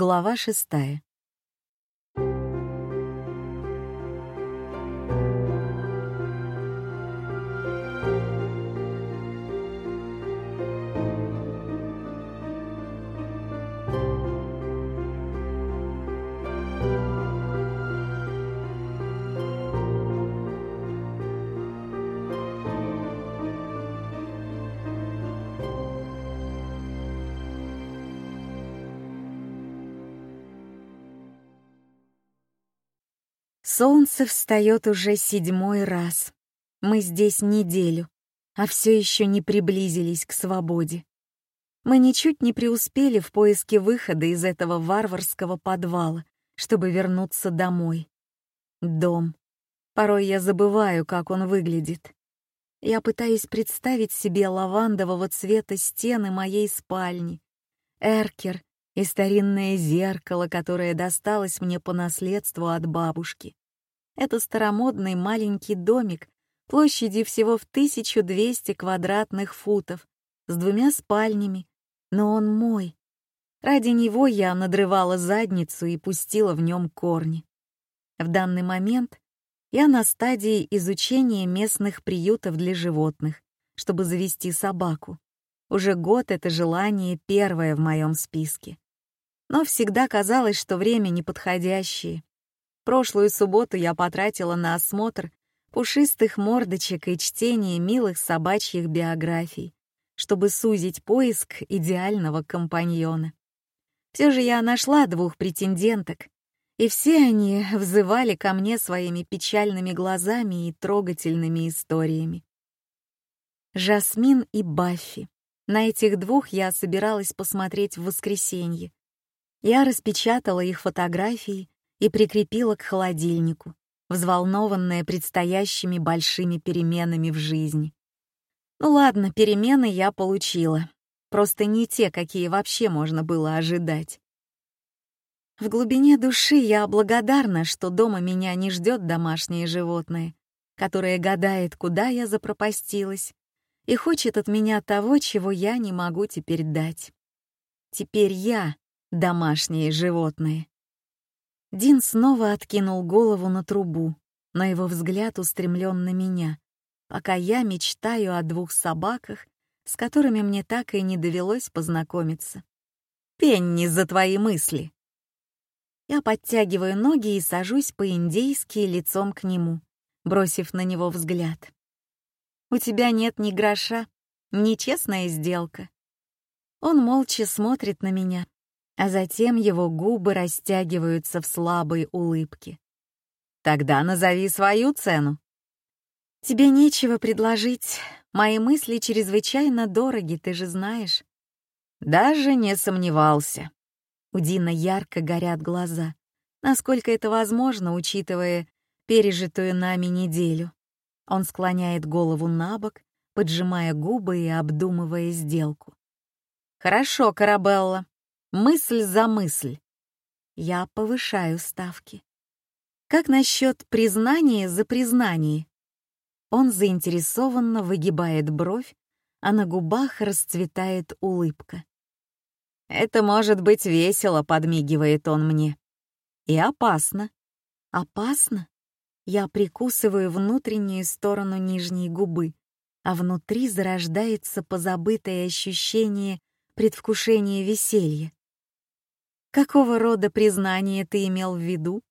Глава шестая. Солнце встает уже седьмой раз. Мы здесь неделю, а все еще не приблизились к свободе. Мы ничуть не преуспели в поиске выхода из этого варварского подвала, чтобы вернуться домой. Дом. Порой я забываю, как он выглядит. Я пытаюсь представить себе лавандового цвета стены моей спальни, эркер и старинное зеркало, которое досталось мне по наследству от бабушки. Это старомодный маленький домик площадью всего в 1200 квадратных футов, с двумя спальнями, но он мой. Ради него я надрывала задницу и пустила в нем корни. В данный момент я на стадии изучения местных приютов для животных, чтобы завести собаку. Уже год это желание первое в моем списке. Но всегда казалось, что время неподходящее. Прошлую субботу я потратила на осмотр пушистых мордочек и чтение милых собачьих биографий, чтобы сузить поиск идеального компаньона. Все же я нашла двух претенденток, и все они взывали ко мне своими печальными глазами и трогательными историями. Жасмин и Баффи. На этих двух я собиралась посмотреть в воскресенье. Я распечатала их фотографии и прикрепила к холодильнику, взволнованная предстоящими большими переменами в жизни. Ну ладно, перемены я получила. Просто не те, какие вообще можно было ожидать. В глубине души я благодарна, что дома меня не ждет домашнее животное, которое гадает, куда я запропастилась, и хочет от меня того, чего я не могу теперь дать. Теперь я — домашнее животное. Дин снова откинул голову на трубу, но его взгляд устремлен на меня, пока я мечтаю о двух собаках, с которыми мне так и не довелось познакомиться. «Пенни за твои мысли!» Я подтягиваю ноги и сажусь по-индейски лицом к нему, бросив на него взгляд. «У тебя нет ни гроша, нечестная сделка». Он молча смотрит на меня, а затем его губы растягиваются в слабой улыбке. «Тогда назови свою цену». «Тебе нечего предложить. Мои мысли чрезвычайно дороги, ты же знаешь». «Даже не сомневался». У Дина ярко горят глаза. Насколько это возможно, учитывая пережитую нами неделю. Он склоняет голову на бок, поджимая губы и обдумывая сделку. «Хорошо, Карабелла, мысль за мысль. Я повышаю ставки. Как насчет признания за признание? Он заинтересованно выгибает бровь, а на губах расцветает улыбка. «Это может быть весело», — подмигивает он мне. «И опасно». «Опасно?» Я прикусываю внутреннюю сторону нижней губы, а внутри зарождается позабытое ощущение предвкушения веселья. Какого рода признание ты имел в виду?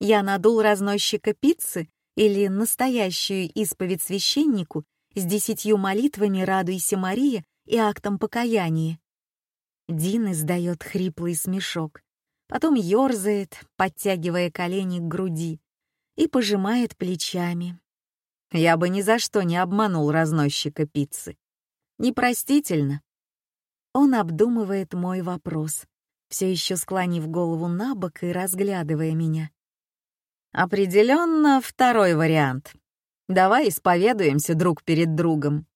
Я надул разносчика пиццы или настоящую исповедь священнику с десятью молитвами «Радуйся, Мария» и актом покаяния? Дин издает хриплый смешок, потом ерзает, подтягивая колени к груди, и пожимает плечами. Я бы ни за что не обманул разносчика пиццы. Непростительно. Он обдумывает мой вопрос, все еще склонив голову на бок и разглядывая меня. Определенно второй вариант. Давай исповедуемся друг перед другом.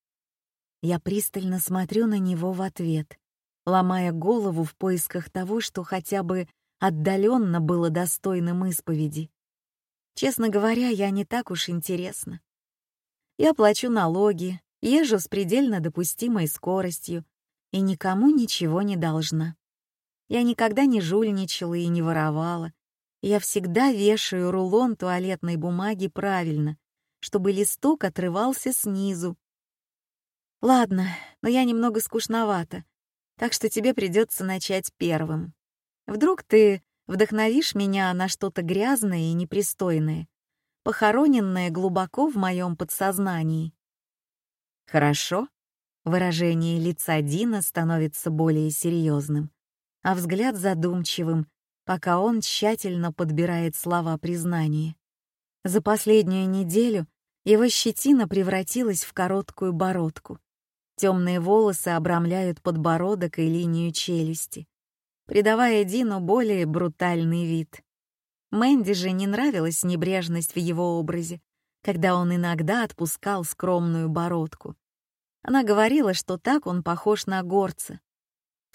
Я пристально смотрю на него в ответ, ломая голову в поисках того, что хотя бы отдаленно было достойным исповеди. Честно говоря, я не так уж интересна. Я плачу налоги, езжу с предельно допустимой скоростью и никому ничего не должна. Я никогда не жульничала и не воровала. Я всегда вешаю рулон туалетной бумаги правильно, чтобы листок отрывался снизу. Ладно, но я немного скучновата, так что тебе придется начать первым. Вдруг ты вдохновишь меня на что-то грязное и непристойное, похороненное глубоко в моем подсознании. Хорошо. Выражение лица Дина становится более серьезным, а взгляд задумчивым, пока он тщательно подбирает слова признания. За последнюю неделю его щетина превратилась в короткую бородку. Темные волосы обрамляют подбородок и линию челюсти, придавая Дину более брутальный вид. Мэнди же не нравилась небрежность в его образе, когда он иногда отпускал скромную бородку. Она говорила, что так он похож на горца.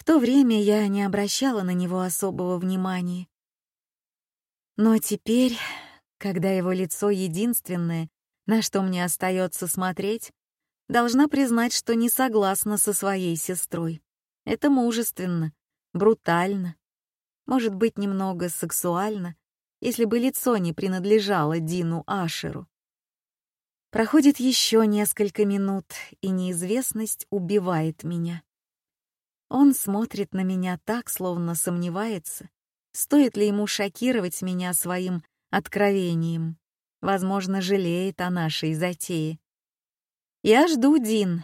То время я не обращала на него особого внимания. Но теперь, когда его лицо единственное, на что мне остается смотреть, должна признать, что не согласна со своей сестрой. Это мужественно, брутально, может быть, немного сексуально, если бы лицо не принадлежало Дину Ашеру. Проходит еще несколько минут, и неизвестность убивает меня. Он смотрит на меня так, словно сомневается, стоит ли ему шокировать меня своим откровением. Возможно, жалеет о нашей затее. «Я жду, Дин».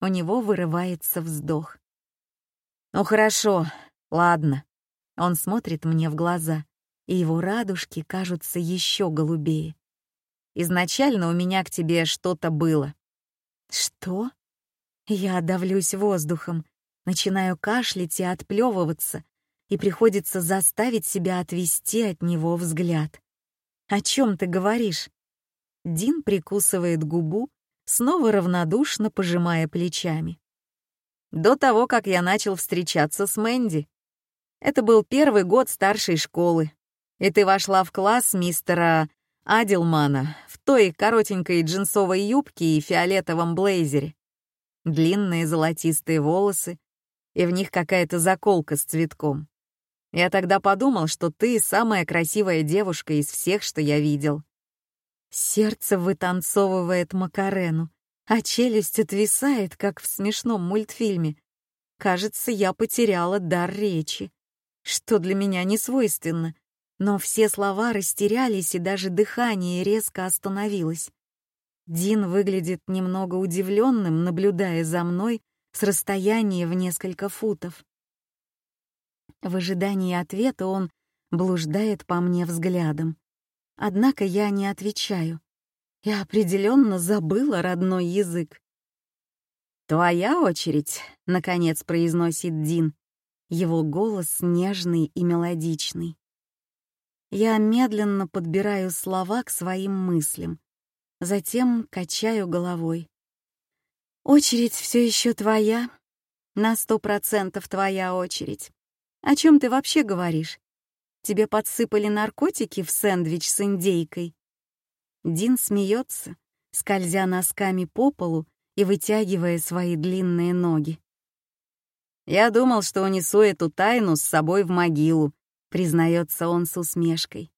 У него вырывается вздох. «Ну хорошо, ладно». Он смотрит мне в глаза и его радужки кажутся еще голубее. Изначально у меня к тебе что-то было. Что? Я давлюсь воздухом, начинаю кашлять и отплевываться, и приходится заставить себя отвести от него взгляд. О чем ты говоришь? Дин прикусывает губу, снова равнодушно пожимая плечами. До того, как я начал встречаться с Мэнди. Это был первый год старшей школы и ты вошла в класс мистера Адилмана в той коротенькой джинсовой юбке и фиолетовом блейзере. Длинные золотистые волосы, и в них какая-то заколка с цветком. Я тогда подумал, что ты самая красивая девушка из всех, что я видел. Сердце вытанцовывает Макарену, а челюсть отвисает, как в смешном мультфильме. Кажется, я потеряла дар речи, что для меня не свойственно, но все слова растерялись, и даже дыхание резко остановилось. Дин выглядит немного удивленным, наблюдая за мной с расстояния в несколько футов. В ожидании ответа он блуждает по мне взглядом. Однако я не отвечаю. Я определенно забыла родной язык. «Твоя очередь», — наконец произносит Дин. Его голос нежный и мелодичный. Я медленно подбираю слова к своим мыслям, затем качаю головой. Очередь все еще твоя, на сто процентов твоя очередь. О чем ты вообще говоришь? Тебе подсыпали наркотики в сэндвич с индейкой? Дин смеется, скользя носками по полу и вытягивая свои длинные ноги. Я думал, что унесу эту тайну с собой в могилу, признается он с усмешкой.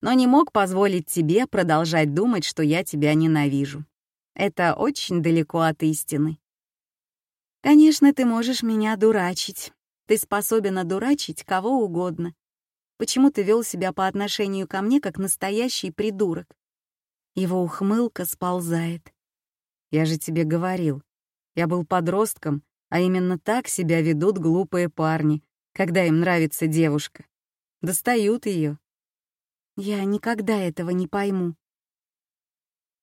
Но не мог позволить тебе продолжать думать, что я тебя ненавижу. Это очень далеко от истины. Конечно, ты можешь меня дурачить. Ты способен одурачить кого угодно. Почему ты вел себя по отношению ко мне как настоящий придурок? Его ухмылка сползает. Я же тебе говорил. Я был подростком, а именно так себя ведут глупые парни, когда им нравится девушка достают ее. Я никогда этого не пойму.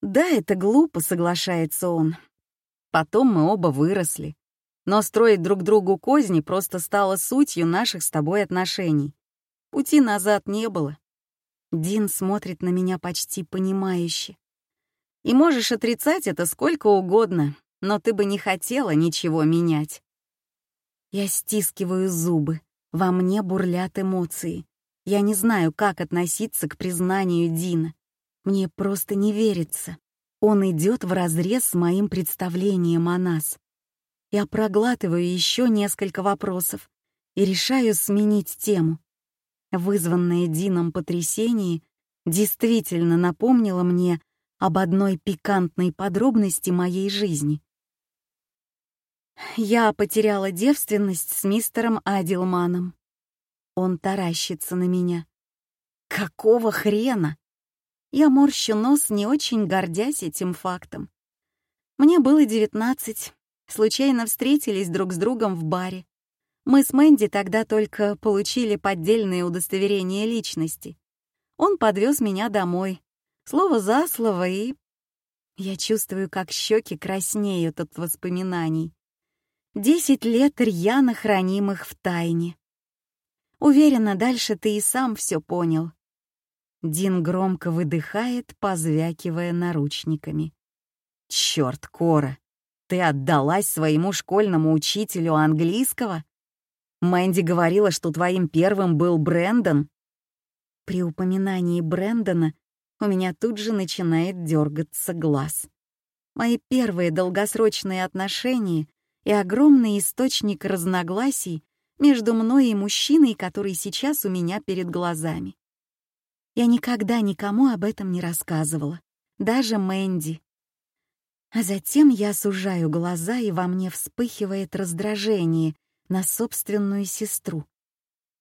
Да, это глупо, соглашается он. Потом мы оба выросли. Но строить друг другу козни просто стало сутью наших с тобой отношений. Пути назад не было. Дин смотрит на меня почти понимающе. И можешь отрицать это сколько угодно, но ты бы не хотела ничего менять. Я стискиваю зубы, во мне бурлят эмоции. Я не знаю, как относиться к признанию Дина. Мне просто не верится. Он идет вразрез с моим представлением о нас. Я проглатываю еще несколько вопросов и решаю сменить тему. Вызванное Дином потрясение действительно напомнило мне об одной пикантной подробности моей жизни. Я потеряла девственность с мистером Адилманом. Он таращится на меня. Какого хрена? Я морщу нос, не очень гордясь этим фактом. Мне было девятнадцать. Случайно встретились друг с другом в баре. Мы с Мэнди тогда только получили поддельное удостоверение личности. Он подвез меня домой. Слово за слово и... Я чувствую, как щеки краснеют от воспоминаний. Десять лет рьяно хранимых в тайне. Уверена, дальше ты и сам все понял. Дин громко выдыхает, позвякивая наручниками. Черт, Кора, ты отдалась своему школьному учителю английского? Мэнди говорила, что твоим первым был Брэндон. При упоминании Брэндона у меня тут же начинает дергаться глаз. Мои первые долгосрочные отношения и огромный источник разногласий между мной и мужчиной, который сейчас у меня перед глазами. Я никогда никому об этом не рассказывала, даже Мэнди. А затем я сужаю глаза, и во мне вспыхивает раздражение на собственную сестру.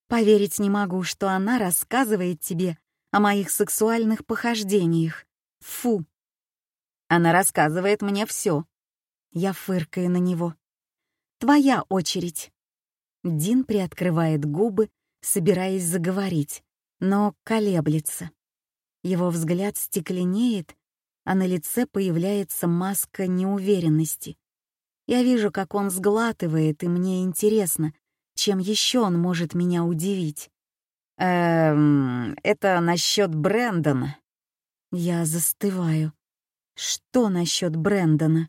Поверить не могу, что она рассказывает тебе о моих сексуальных похождениях. Фу. Она рассказывает мне все. Я фыркаю на него. Твоя очередь. Дин приоткрывает губы, собираясь заговорить, но колеблется. Его взгляд стекленеет, а на лице появляется маска неуверенности. Я вижу, как он сглатывает, и мне интересно, чем еще он может меня удивить. «Эм, это насчет Брэндона». Я застываю. Что насчет Брэндона?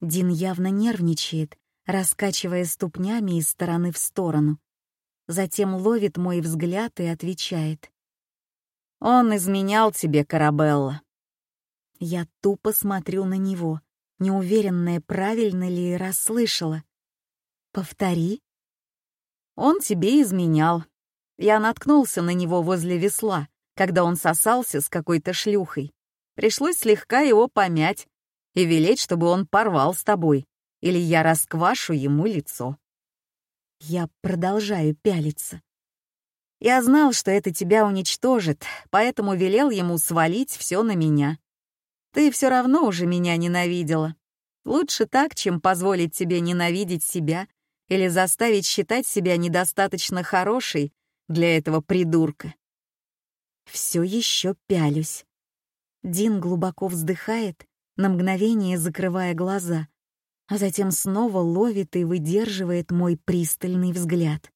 Дин явно нервничает, раскачивая ступнями из стороны в сторону затем ловит мой взгляд и отвечает. «Он изменял тебе, Карабелла». Я тупо смотрю на него, неуверенная, правильно ли расслышала. «Повтори». «Он тебе изменял. Я наткнулся на него возле весла, когда он сосался с какой-то шлюхой. Пришлось слегка его помять и велеть, чтобы он порвал с тобой, или я расквашу ему лицо». Я продолжаю пялиться. Я знал, что это тебя уничтожит, поэтому велел ему свалить все на меня. Ты все равно уже меня ненавидела. Лучше так, чем позволить тебе ненавидеть себя или заставить считать себя недостаточно хорошей для этого придурка. Все еще пялюсь. Дин глубоко вздыхает, на мгновение закрывая глаза, а затем снова ловит и выдерживает мой пристальный взгляд.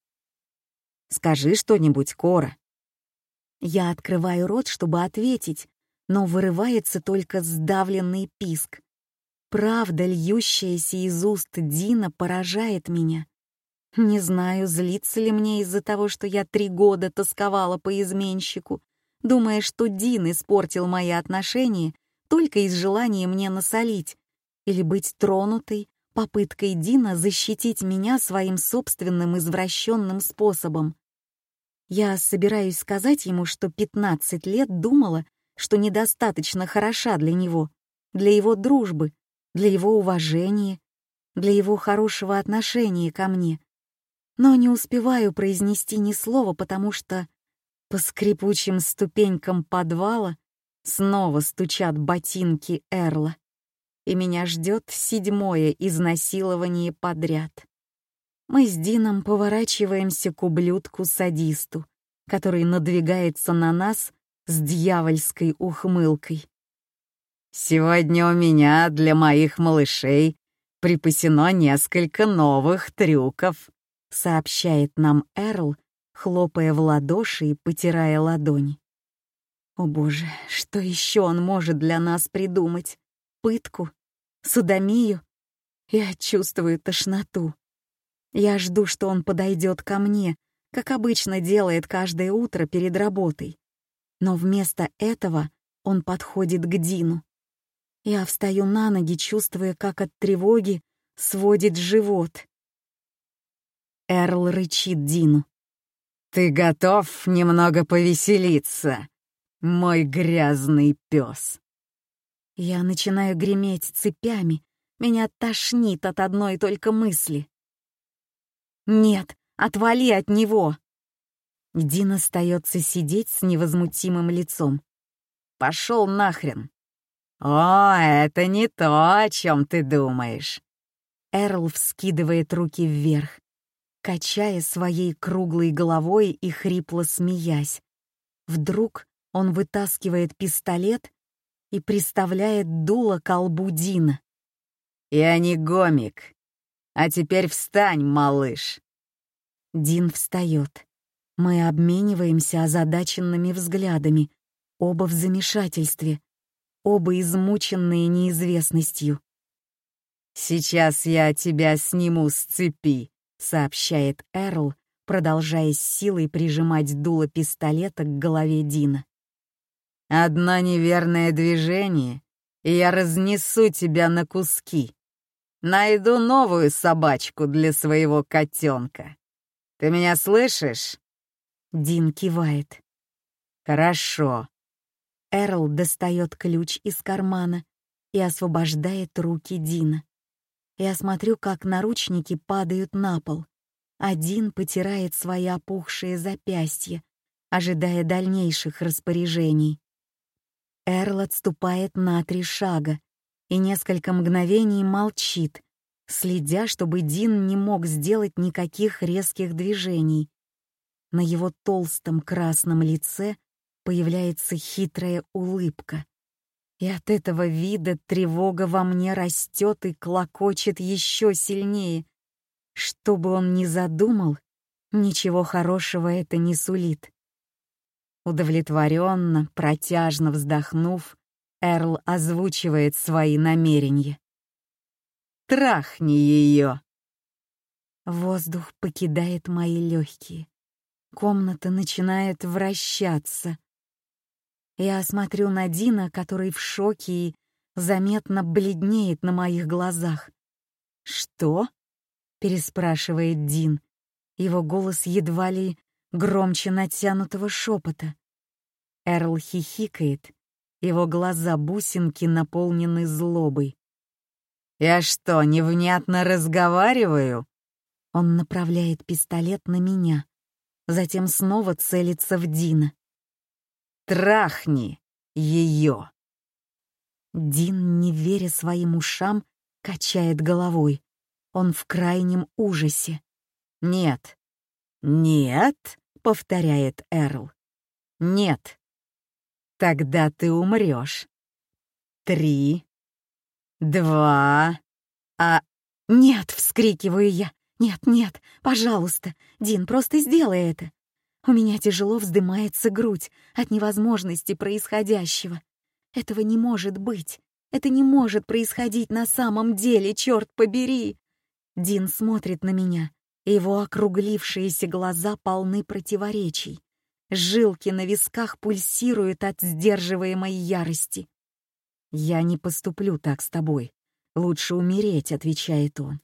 «Скажи что-нибудь, Кора». Я открываю рот, чтобы ответить, но вырывается только сдавленный писк. Правда, льющаяся из уст Дина, поражает меня. Не знаю, злится ли мне из-за того, что я три года тосковала по изменщику, думая, что Дин испортил мои отношения только из желания мне насолить, или быть тронутой попыткой Дина защитить меня своим собственным извращенным способом. Я собираюсь сказать ему, что 15 лет думала, что недостаточно хороша для него, для его дружбы, для его уважения, для его хорошего отношения ко мне. Но не успеваю произнести ни слова, потому что по скрипучим ступенькам подвала снова стучат ботинки Эрла и меня ждет седьмое изнасилование подряд. Мы с Дином поворачиваемся к ублюдку-садисту, который надвигается на нас с дьявольской ухмылкой. «Сегодня у меня для моих малышей припасено несколько новых трюков», сообщает нам Эрл, хлопая в ладоши и потирая ладони. О боже, что еще он может для нас придумать? Пытку, судомию. Я чувствую тошноту. Я жду, что он подойдет ко мне, как обычно делает каждое утро перед работой. Но вместо этого он подходит к Дину. Я встаю на ноги, чувствуя, как от тревоги сводит живот. Эрл рычит Дину. «Ты готов немного повеселиться, мой грязный пес?» Я начинаю греметь цепями, меня тошнит от одной только мысли. «Нет, отвали от него!» Дин остается сидеть с невозмутимым лицом. «Пошел нахрен!» «О, это не то, о чем ты думаешь!» Эрл вскидывает руки вверх, качая своей круглой головой и хрипло смеясь. Вдруг он вытаскивает пистолет и приставляет дуло к колбу Дина. «Я не гомик. А теперь встань, малыш!» Дин встает. Мы обмениваемся озадаченными взглядами, оба в замешательстве, оба измученные неизвестностью. «Сейчас я тебя сниму с цепи», — сообщает Эрл, продолжая с силой прижимать дуло пистолета к голове Дина. «Одно неверное движение, и я разнесу тебя на куски. Найду новую собачку для своего котенка. Ты меня слышишь?» Дин кивает. «Хорошо». Эрл достает ключ из кармана и освобождает руки Дина. Я смотрю, как наручники падают на пол. Один потирает свои опухшие запястья, ожидая дальнейших распоряжений. Эрл отступает на три шага и несколько мгновений молчит, следя, чтобы Дин не мог сделать никаких резких движений, на его толстом красном лице появляется хитрая улыбка. И от этого вида тревога во мне растет и клокочет еще сильнее. Что бы он ни задумал, ничего хорошего это не сулит. Удовлетворенно, протяжно вздохнув, Эрл озвучивает свои намерения. «Трахни ее!» Воздух покидает мои легкие. Комната начинает вращаться. Я смотрю на Дина, который в шоке и заметно бледнеет на моих глазах. «Что?» — переспрашивает Дин. Его голос едва ли громче натянутого шепота. Эрл хихикает, его глаза-бусинки наполнены злобой. «Я что, невнятно разговариваю?» Он направляет пистолет на меня затем снова целится в Дина. «Трахни ее!» Дин, не веря своим ушам, качает головой. Он в крайнем ужасе. «Нет». «Нет», — повторяет Эрл. «Нет». «Тогда ты умрешь. Три, два, а...» «Нет!» — вскрикиваю я. «Нет, нет, пожалуйста, Дин, просто сделай это!» У меня тяжело вздымается грудь от невозможности происходящего. Этого не может быть. Это не может происходить на самом деле, черт побери. Дин смотрит на меня, его округлившиеся глаза полны противоречий. Жилки на висках пульсируют от сдерживаемой ярости. «Я не поступлю так с тобой. Лучше умереть», — отвечает он.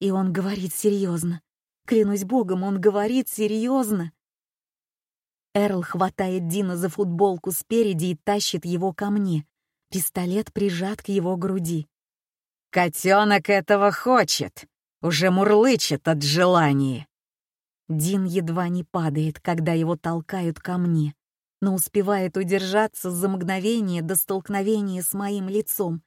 И он говорит серьезно. Клянусь богом, он говорит серьезно. Эрл хватает Дина за футболку спереди и тащит его ко мне. Пистолет прижат к его груди. «Котенок этого хочет! Уже мурлычет от желания!» Дин едва не падает, когда его толкают ко мне, но успевает удержаться за мгновение до столкновения с моим лицом.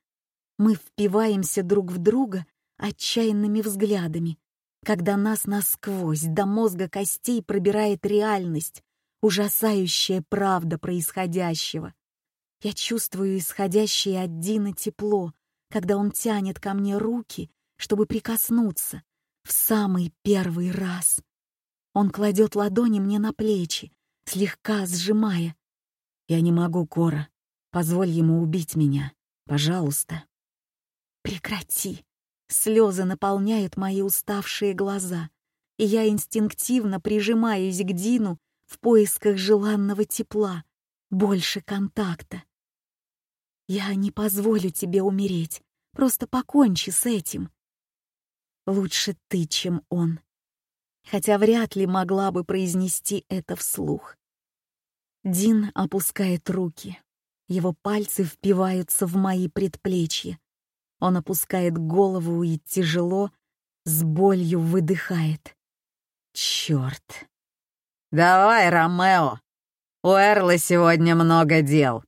Мы впиваемся друг в друга отчаянными взглядами, когда нас насквозь до мозга костей пробирает реальность, ужасающая правда происходящего. Я чувствую исходящее от Дина тепло, когда он тянет ко мне руки, чтобы прикоснуться, в самый первый раз. Он кладет ладони мне на плечи, слегка сжимая. «Я не могу, Кора. Позволь ему убить меня. Пожалуйста». «Прекрати!» Слезы наполняют мои уставшие глаза, и я инстинктивно прижимаюсь к Дину в поисках желанного тепла, больше контакта. Я не позволю тебе умереть, просто покончи с этим. Лучше ты, чем он. Хотя вряд ли могла бы произнести это вслух. Дин опускает руки. Его пальцы впиваются в мои предплечья. Он опускает голову и тяжело, с болью выдыхает. Черт. «Давай, Ромео! У Эрла сегодня много дел.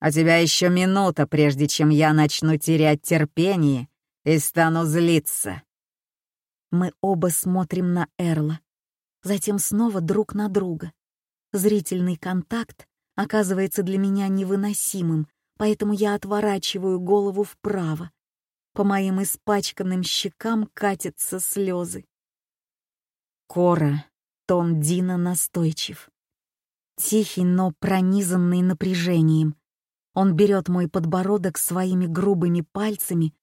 У тебя еще минута, прежде чем я начну терять терпение и стану злиться». Мы оба смотрим на Эрла, затем снова друг на друга. Зрительный контакт оказывается для меня невыносимым, поэтому я отворачиваю голову вправо. По моим испачканным щекам катятся слезы. Кора, тон Дина настойчив. Тихий, но пронизанный напряжением. Он берет мой подбородок своими грубыми пальцами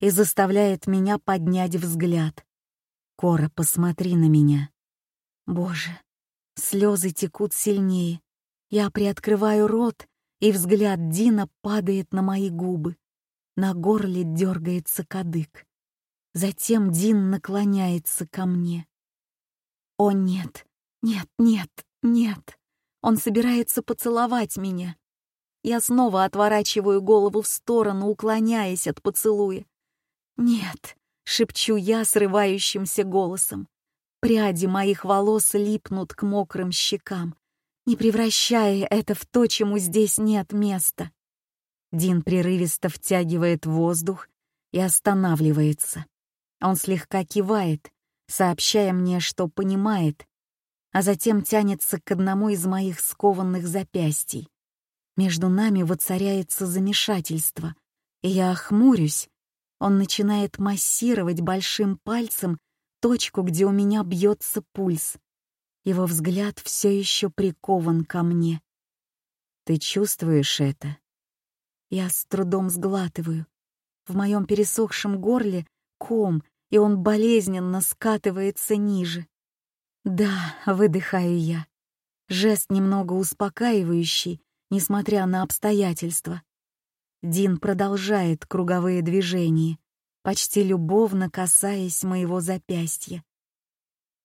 и заставляет меня поднять взгляд. «Кора, посмотри на меня». Боже, слезы текут сильнее. Я приоткрываю рот, и взгляд Дина падает на мои губы. На горле дергается кадык. Затем Дин наклоняется ко мне. О нет, нет, нет, нет. Он собирается поцеловать меня. Я снова отворачиваю голову в сторону, уклоняясь от поцелуя. «Нет», — шепчу я срывающимся голосом. Пряди моих волос липнут к мокрым щекам, не превращая это в то, чему здесь нет места. Дин прерывисто втягивает воздух и останавливается. Он слегка кивает, сообщая мне, что понимает, а затем тянется к одному из моих скованных запястий. Между нами воцаряется замешательство, и я охмурюсь. Он начинает массировать большим пальцем точку, где у меня бьется пульс. Его взгляд все еще прикован ко мне. «Ты чувствуешь это?» Я с трудом сглатываю. В моем пересохшем горле ком, и он болезненно скатывается ниже. «Да», — выдыхаю я. Жест немного успокаивающий, несмотря на обстоятельства. Дин продолжает круговые движения, почти любовно касаясь моего запястья.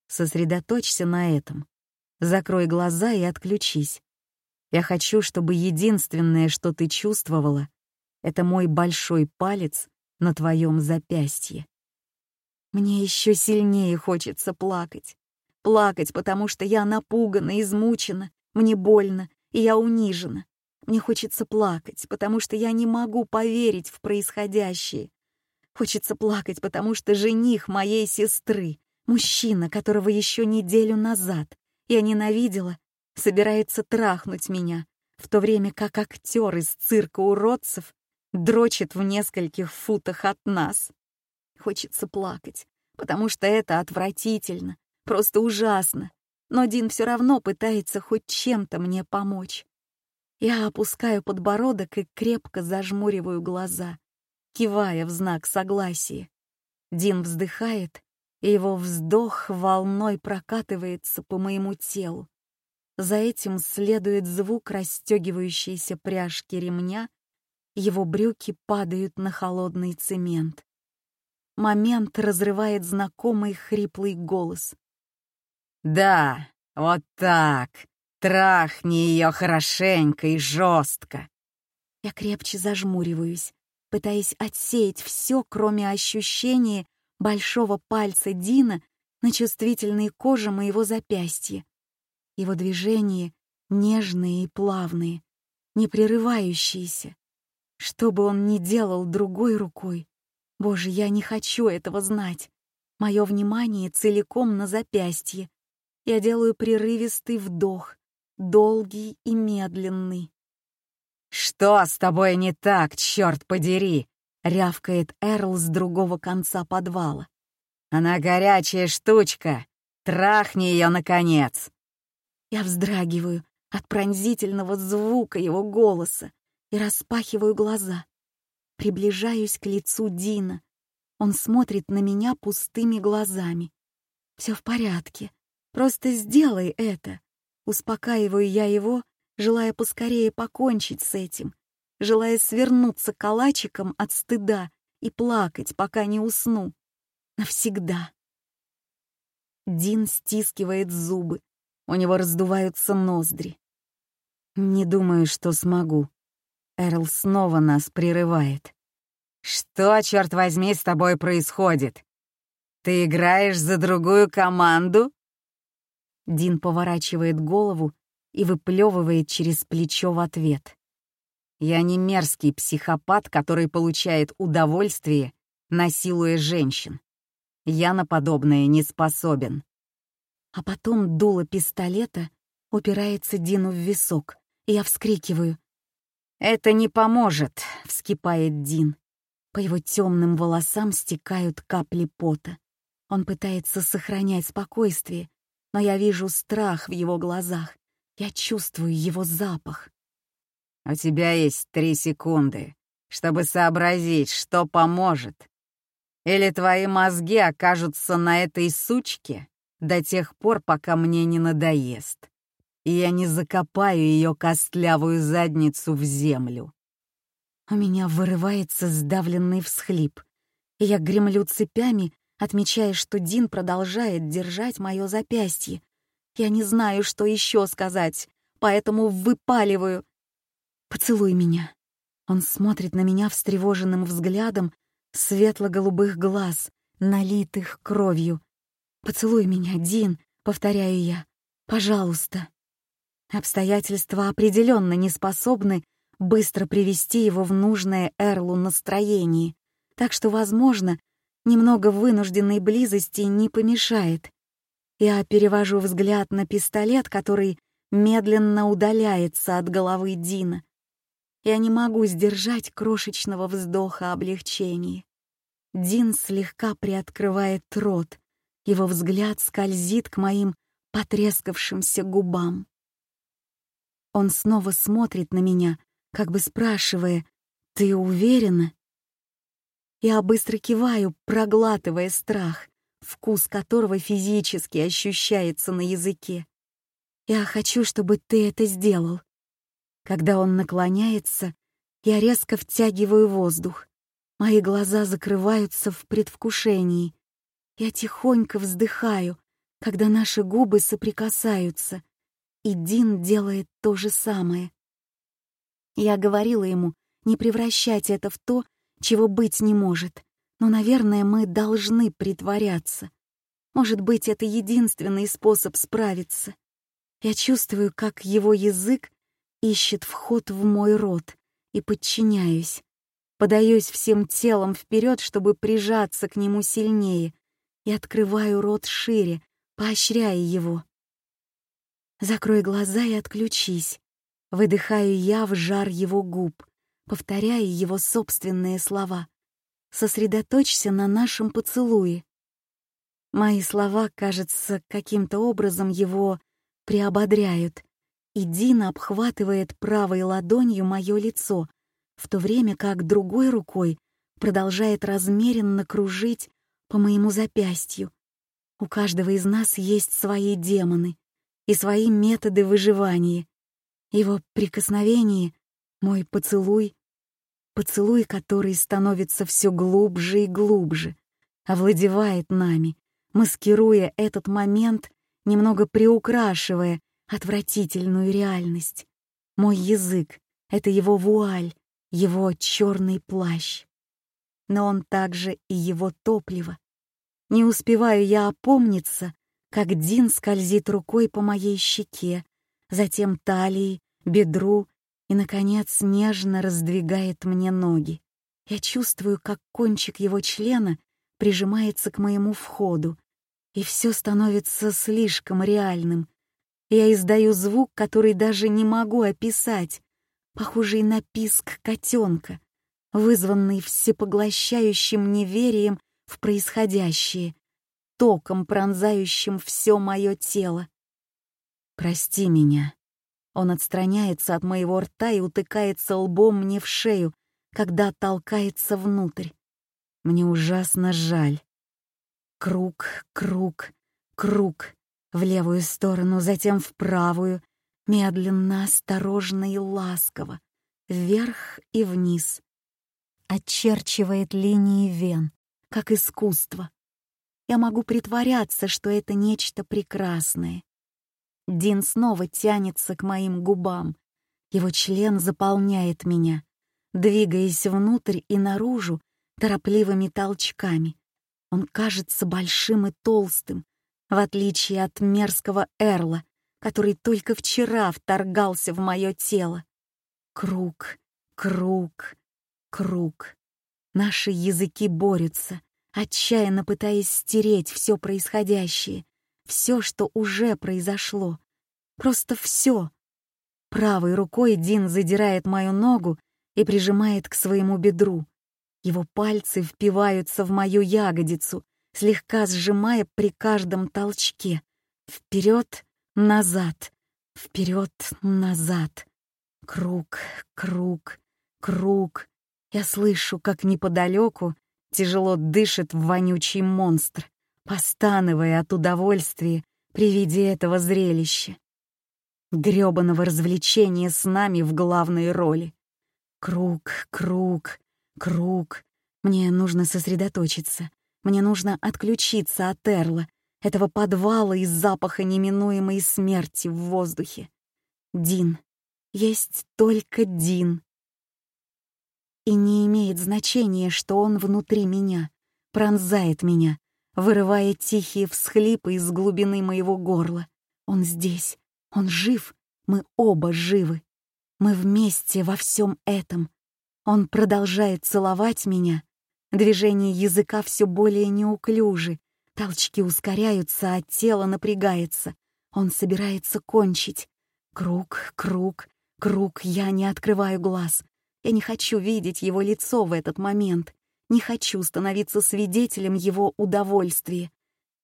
Сосредоточься на этом. Закрой глаза и отключись. Я хочу, чтобы единственное, что ты чувствовала, это мой большой палец на твоем запястье. Мне еще сильнее хочется плакать. Плакать, потому что я напугана, измучена, мне больно, и я унижена. Мне хочется плакать, потому что я не могу поверить в происходящее. Хочется плакать, потому что жених моей сестры, мужчина, которого еще неделю назад я ненавидела, собирается трахнуть меня, в то время как актер из цирка уродцев дрочит в нескольких футах от нас. Хочется плакать, потому что это отвратительно, просто ужасно. Но Дин все равно пытается хоть чем-то мне помочь. Я опускаю подбородок и крепко зажмуриваю глаза, кивая в знак согласия. Дин вздыхает, и его вздох волной прокатывается по моему телу. За этим следует звук расстегивающейся пряжки ремня, его брюки падают на холодный цемент. Момент разрывает знакомый хриплый голос. «Да, вот так. Трахни ее хорошенько и жестко». Я крепче зажмуриваюсь, пытаясь отсеять все, кроме ощущения большого пальца Дина на чувствительной коже моего запястья. Его движения нежные и плавные, не прерывающиеся. Что бы он ни делал другой рукой, боже, я не хочу этого знать. Мое внимание целиком на запястье. Я делаю прерывистый вдох, долгий и медленный. «Что с тобой не так, черт подери?» — рявкает Эрл с другого конца подвала. «Она горячая штучка! Трахни ее, наконец!» Я вздрагиваю от пронзительного звука его голоса и распахиваю глаза. Приближаюсь к лицу Дина. Он смотрит на меня пустыми глазами. Все в порядке. Просто сделай это. Успокаиваю я его, желая поскорее покончить с этим, желая свернуться калачиком от стыда и плакать, пока не усну. Навсегда. Дин стискивает зубы, у него раздуваются ноздри. «Не думаю, что смогу». Эрл снова нас прерывает. «Что, черт возьми, с тобой происходит? Ты играешь за другую команду?» Дин поворачивает голову и выплевывает через плечо в ответ. «Я не мерзкий психопат, который получает удовольствие, насилуя женщин. Я на подобное не способен». А потом дуло пистолета упирается Дину в висок, и я вскрикиваю. «Это не поможет», — вскипает Дин. По его темным волосам стекают капли пота. Он пытается сохранять спокойствие, но я вижу страх в его глазах. Я чувствую его запах. «У тебя есть три секунды, чтобы сообразить, что поможет. Или твои мозги окажутся на этой сучке до тех пор, пока мне не надоест, и я не закопаю ее костлявую задницу в землю». У меня вырывается сдавленный всхлип, и я гремлю цепями, отмечая, что Дин продолжает держать мое запястье. Я не знаю, что еще сказать, поэтому выпаливаю. «Поцелуй меня». Он смотрит на меня встревоженным взглядом светло-голубых глаз, налитых кровью. «Поцелуй меня, Дин», — повторяю я. «Пожалуйста». Обстоятельства определенно не способны быстро привести его в нужное Эрлу настроение, так что, возможно, Немного вынужденной близости не помешает. Я перевожу взгляд на пистолет, который медленно удаляется от головы Дина. Я не могу сдержать крошечного вздоха облегчения. Дин слегка приоткрывает рот, его взгляд скользит к моим потрескавшимся губам. Он снова смотрит на меня, как бы спрашивая, «Ты уверена?» Я быстро киваю, проглатывая страх, вкус которого физически ощущается на языке. Я хочу, чтобы ты это сделал. Когда он наклоняется, я резко втягиваю воздух. Мои глаза закрываются в предвкушении. Я тихонько вздыхаю, когда наши губы соприкасаются, и Дин делает то же самое. Я говорила ему не превращать это в то, чего быть не может. Но, наверное, мы должны притворяться. Может быть, это единственный способ справиться. Я чувствую, как его язык ищет вход в мой рот и подчиняюсь. Подаюсь всем телом вперед, чтобы прижаться к нему сильнее, и открываю рот шире, поощряя его. Закрой глаза и отключись. Выдыхаю я в жар его губ повторяя его собственные слова. «Сосредоточься на нашем поцелуе». Мои слова, кажется, каким-то образом его приободряют, и Дина обхватывает правой ладонью мое лицо, в то время как другой рукой продолжает размеренно кружить по моему запястью. У каждого из нас есть свои демоны и свои методы выживания. Его прикосновение, мой поцелуй, поцелуй, который становится все глубже и глубже, овладевает нами, маскируя этот момент, немного приукрашивая отвратительную реальность. Мой язык — это его вуаль, его черный плащ. Но он также и его топливо. Не успеваю я опомниться, как Дин скользит рукой по моей щеке, затем талии, бедру и, наконец, нежно раздвигает мне ноги. Я чувствую, как кончик его члена прижимается к моему входу, и все становится слишком реальным. Я издаю звук, который даже не могу описать, похожий на писк котенка, вызванный всепоглощающим неверием в происходящее, током, пронзающим все мое тело. «Прости меня», он отстраняется от моего рта и утыкается лбом мне в шею, когда толкается внутрь. Мне ужасно жаль. Круг, круг, круг. В левую сторону, затем в правую. Медленно, осторожно и ласково. Вверх и вниз. Очерчивает линии вен, как искусство. Я могу притворяться, что это нечто прекрасное. Дин снова тянется к моим губам. Его член заполняет меня, двигаясь внутрь и наружу торопливыми толчками. Он кажется большим и толстым, в отличие от мерзкого Эрла, который только вчера вторгался в мое тело. Круг, круг, круг. Наши языки борются, отчаянно пытаясь стереть все происходящее, все, что уже произошло. Просто все. Правой рукой Дин задирает мою ногу и прижимает к своему бедру. Его пальцы впиваются в мою ягодицу, слегка сжимая при каждом толчке. Вперед, назад, вперед, назад. Круг, круг, круг. Я слышу, как неподалеку тяжело дышит вонючий монстр, постанывая от удовольствия при виде этого зрелища. Грёбаного развлечения с нами в главной роли. Круг, круг, круг. Мне нужно сосредоточиться, мне нужно отключиться от Эрла, этого подвала из запаха неминуемой смерти в воздухе. Дин. Есть только Дин. И не имеет значения, что он внутри меня, пронзает меня, вырывая тихие всхлипы из глубины моего горла. Он здесь, он жив, мы оба живы. Мы вместе во всем этом. Он продолжает целовать меня, Движение языка все более неуклюжи, толчки ускоряются, а тело напрягается. Он собирается кончить. Круг, круг, круг, я не открываю глаз. Я не хочу видеть его лицо в этот момент. Не хочу становиться свидетелем его удовольствия.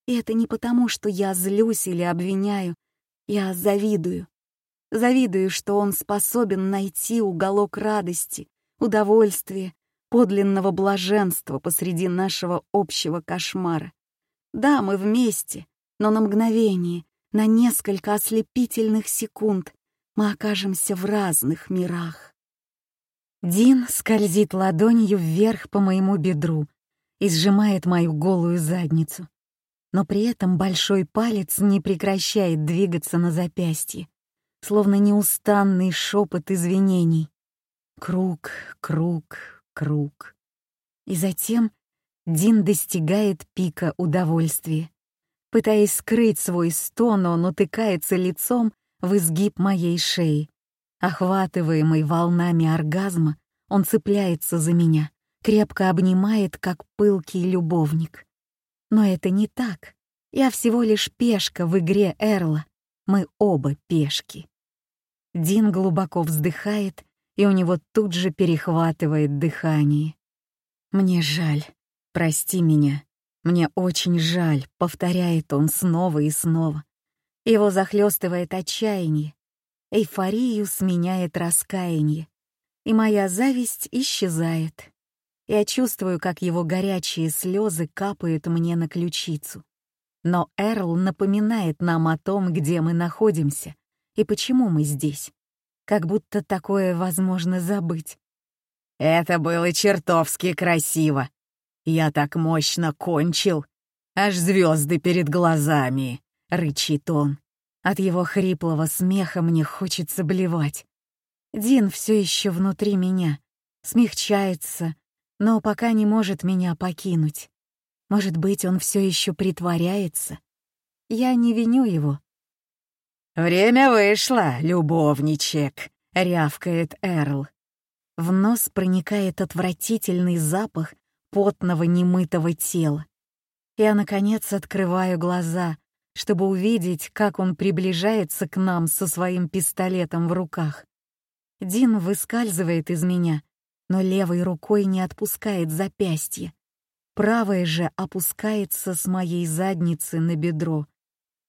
И это не потому, что я злюсь или обвиняю. Я завидую. Завидую, что он способен найти уголок радости, удовольствия, подлинного блаженства посреди нашего общего кошмара. Да, мы вместе, но на мгновение, на несколько ослепительных секунд мы окажемся в разных мирах. Дин скользит ладонью вверх по моему бедру и сжимает мою голую задницу, но при этом большой палец не прекращает двигаться на запястье, словно неустанный шепот извинений. Круг, круг, круг. И затем Дин достигает пика удовольствия. Пытаясь скрыть свой стон, он утыкается лицом в изгиб моей шеи. Охватываемый волнами оргазма, он цепляется за меня, крепко обнимает, как пылкий любовник. Но это не так. Я всего лишь пешка в игре Эрла. Мы оба пешки. Дин глубоко вздыхает и у него тут же перехватывает дыхание. «Мне жаль. Прости меня. Мне очень жаль», — повторяет он снова и снова. Его захлестывает отчаяние. Эйфорию сменяет раскаяние. И моя зависть исчезает. Я чувствую, как его горячие слезы капают мне на ключицу. Но Эрл напоминает нам о том, где мы находимся и почему мы здесь как будто такое возможно забыть. «Это было чертовски красиво. Я так мощно кончил. Аж звезды перед глазами», — рычит он. От его хриплого смеха мне хочется блевать. Дин все еще внутри меня, смягчается, но пока не может меня покинуть. Может быть, он все еще притворяется. Я не виню его. «Время вышло, любовничек», — рявкает Эрл. В нос проникает отвратительный запах потного немытого тела. Я, наконец, открываю глаза, чтобы увидеть, как он приближается к нам со своим пистолетом в руках. Дин выскальзывает из меня, но левой рукой не отпускает запястье. Правая же опускается с моей задницы на бедро.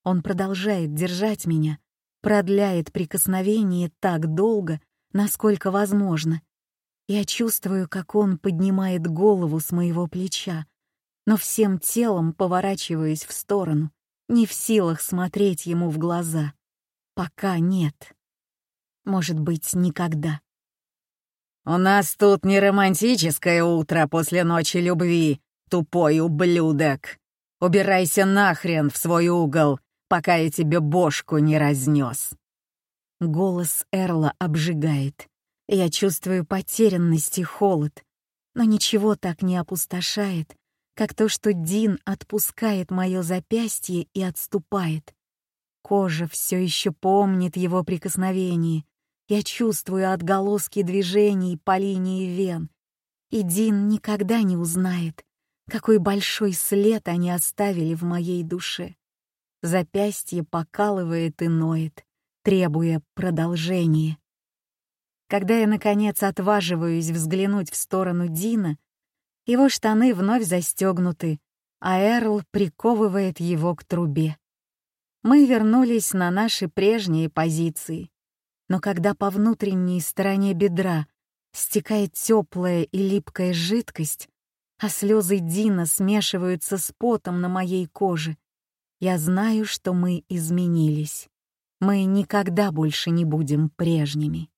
Он продолжает держать меня, продляет прикосновение так долго, насколько возможно. Я чувствую, как он поднимает голову с моего плеча, но всем телом поворачиваюсь в сторону, не в силах смотреть ему в глаза. Пока нет. Может быть, никогда. «У нас тут не романтическое утро после ночи любви, тупой ублюдок!» Убирайся нахрен в свой угол, пока я тебе бошку не разнес. Голос Эрла обжигает. Я чувствую потерянность и холод, но ничего так не опустошает, как то, что Дин отпускает мое запястье и отступает. Кожа все еще помнит его прикосновение. Я чувствую отголоски движений по линии вен. И Дин никогда не узнает, какой большой след они оставили в моей душе. Запястье покалывает и ноет, требуя продолжения. Когда я, наконец, отваживаюсь взглянуть в сторону Дина, его штаны вновь застегнуты, а Эрл приковывает его к трубе. Мы вернулись на наши прежние позиции, но когда по внутренней стороне бедра стекает теплая и липкая жидкость, а слезы Дина смешиваются с потом на моей коже, я знаю, что мы изменились. Мы никогда больше не будем прежними.